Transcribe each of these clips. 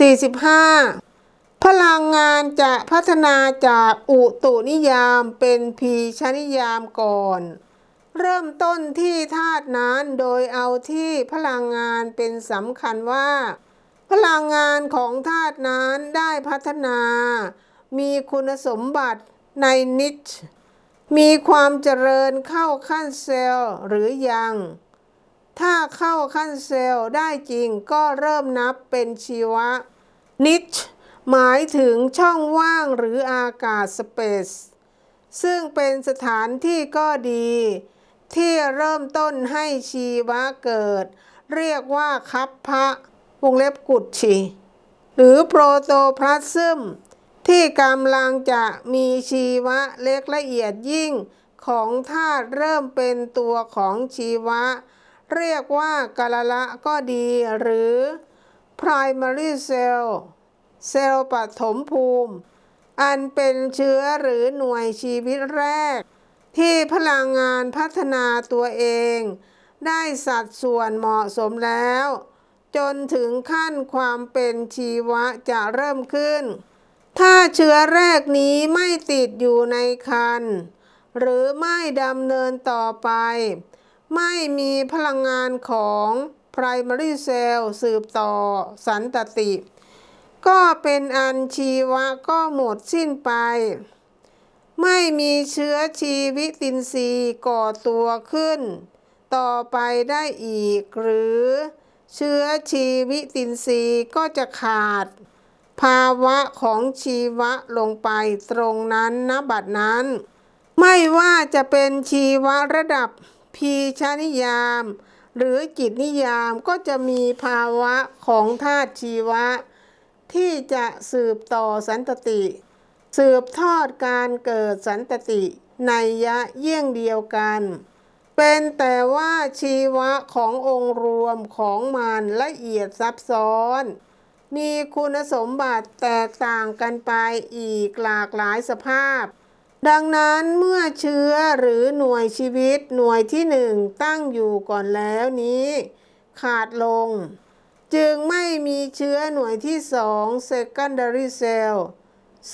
45 พลังงานจะพัฒนาจากอุตุนิยามเป็นพีชนิยามก่อน เริ่มต้นที่ธาตุนั้นโดยเอาที่พลังงานเป็นสำคัญว่า พลังงานของธาตุนั้นได้พัฒนา มีคุณสมบัติในนิชมีความเจริญเข้าขั้นเซลล์หรือยัง ถ้าเข้าขั้นเซลล์ได้จริงก็เริ่มนับเป็นชีวะนิชหมายถึงช่องว่างหรืออากาศสเปซซึ่งเป็นสถานที่ก็ดี ที่เริ่มต้นให้ชีวะเกิด เรียกว่าคัพพะวงเล็บกุดชีหรือโปรโตพลาซึมที่กำลังจะมีชีวะเล็กละเอียดยิ่งของธาตุเริ่มเป็นตัวของชีวะ เรียกว่ากาลละก็ดีหรือ primary cell เซลล์ปฐมภูมิ อันเป็นเชื้อหรือหน่วยชีวิตแรก ที่พลังงานพัฒนาตัวเอง ได้สัดส่วนเหมาะสมแล้ว จนถึงขั้นความเป็นชีวะจะเริ่มขึ้น ถ้าเชื้อแรกนี้ไม่ติดอยู่ในคันหรือไม่ดำเนินต่อไป ไม่มีพลังงานของ primary cell สืบต่อสันตติ ก็เป็นอันชีวะก็หมดสิ้นไป ไม่มีเชื้อชีวิตินทรีย์ก่อตัวขึ้น ต่อไปได้อีก หรือเชื้อชีวิตินทรีย์ก็จะขาด ภาวะของชีวะลงไปตรงนั้นณบัดนั้น ไม่ว่าจะเป็นชีวะระดับ พีชนิยาม หรือจิตนิยามก็จะมีภาวะของธาตุชีวะ ที่จะสืบต่อสันตติ สืบทอดการเกิดสันตติในยะเยี่ยงเดียวกัน เป็นแต่ว่าชีวะขององค์รวมของมันละเอียดซับซ้อน มีคุณสมบัติแตกต่างกันไปอีกหลากหลายสภาพ ดังนั้นเมื่อเชื้อหรือหน่วยชีวิตหน่วยที่หนึ่งตั้งอยู่ก่อนแล้วนี้ ขาดลง จึงไม่มีเชื้อหน่วยที่สอง secondary cell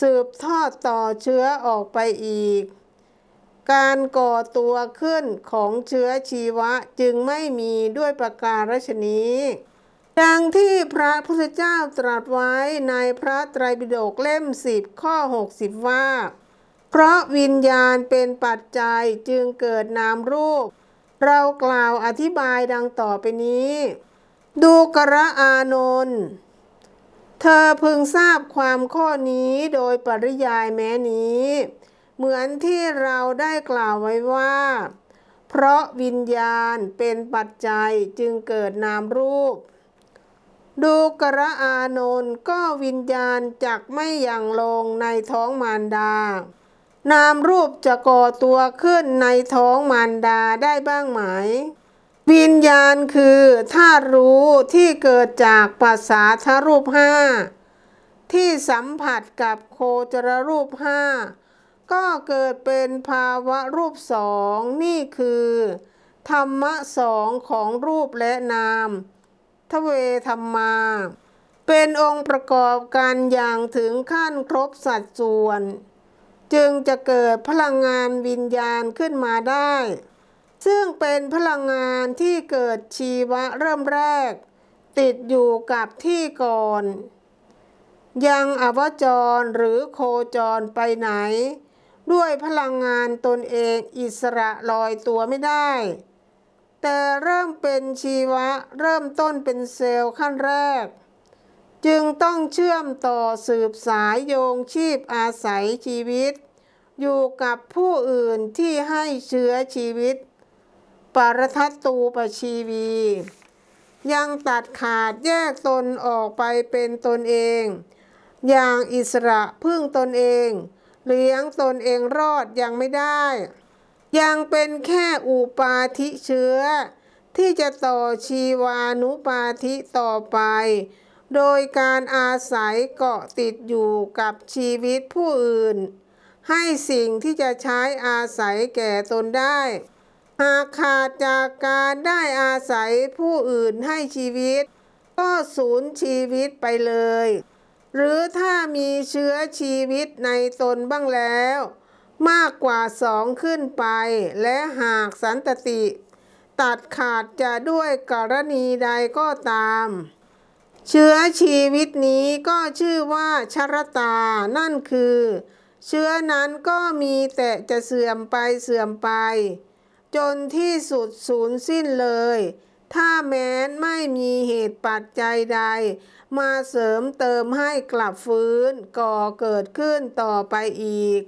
สืบทอดต่อเชื้อออกไปอีก การก่อตัวขึ้นของเชื้อชีวะจึงไม่มีด้วยประการฉนี้ดังที่พระพุทธเจ้าตรัสไว้ในพระไตรปิฎกเล่มสิบข้อ 60 ว่า เพราะวิญญาณเป็นปัจจัยจึงเกิดนามรูป เรากล่าวอธิบายดังต่อไปนี้ ดูกระอานนท์เธอพึงทราบความข้อนี้โดยปริยายแม้นี้ เหมือนที่เราได้กล่าวไว้ว่า เพราะวิญญาณเป็นปัจจัยจึงเกิดนามรูป ดูกระอานนท์ก็วิญญาณจักไม่อย่างลงในท้องมารดา นามรูปจะก่อตัวขึ้นในท้องมารดาได้บ้างไหม วิญญาณคือธาตุรู้ที่เกิดจากภาษาทรูปห้าที่สัมผัสกับโคจรรูปห้าก็เกิดเป็นภาวะรูปสองนี่คือ ธรรมะสองของรูปและนามทเวธรรมา เป็นองค์ประกอบกันอย่างถึงขั้นครบสัดส่วน จึงจะเกิดพลังงานวิญญาณขึ้นมาได้ ซึ่งเป็นพลังงานที่เกิดชีวะเริ่มแรก ติดอยู่กับที่ก่อน ยังอวจรหรือโคจรไปไหน ด้วยพลังงานตนเองอิสระลอยตัวไม่ได้ แต่เริ่มเป็นชีวะเริ่มต้นเป็นเซลล์ขั้นแรก จึงต้องเชื่อมต่อสืบสายโยงชีพอาศัยชีวิต อยู่กับผู้อื่นที่ให้เชื้อชีวิต ปรทัตตูปชีวี ยังตัดขาดแยกตนออกไปเป็นตนเอง อย่างอิสระพึ่งตนเอง เลี้ยงตนเองรอดยังไม่ได้ ยังเป็นแค่อุปาทิเชื้อ ที่จะต่อชีวานุปาทิต่อไป โดยการอาศัยเกาะติดอยู่กับชีวิตผู้อื่น ให้สิ่งที่จะใช้อาศัยแก่ตนได้ หากขาดจากการได้อาศัยผู้อื่นให้ชีวิต ก็สูญชีวิตไปเลย หรือถ้ามีเชื้อชีวิตในตนบ้างแล้ว มากกว่าสองขึ้นไป และหากสันตติ ตัดขาดจะด้วยกรณีใดก็ตาม เชื้อชีวิตนี้ก็ชื่อว่าชรตา นั่นคือ เชื้อนั้นก็มีแต่จะเสื่อมไปเสื่อมไป จนที่สุดสูญสิ้นเลย ถ้าแม้นไม่มีเหตุปัจจัยใด มาเสริมเติมให้กลับฟื้นก่อเกิดขึ้นต่อไปอีก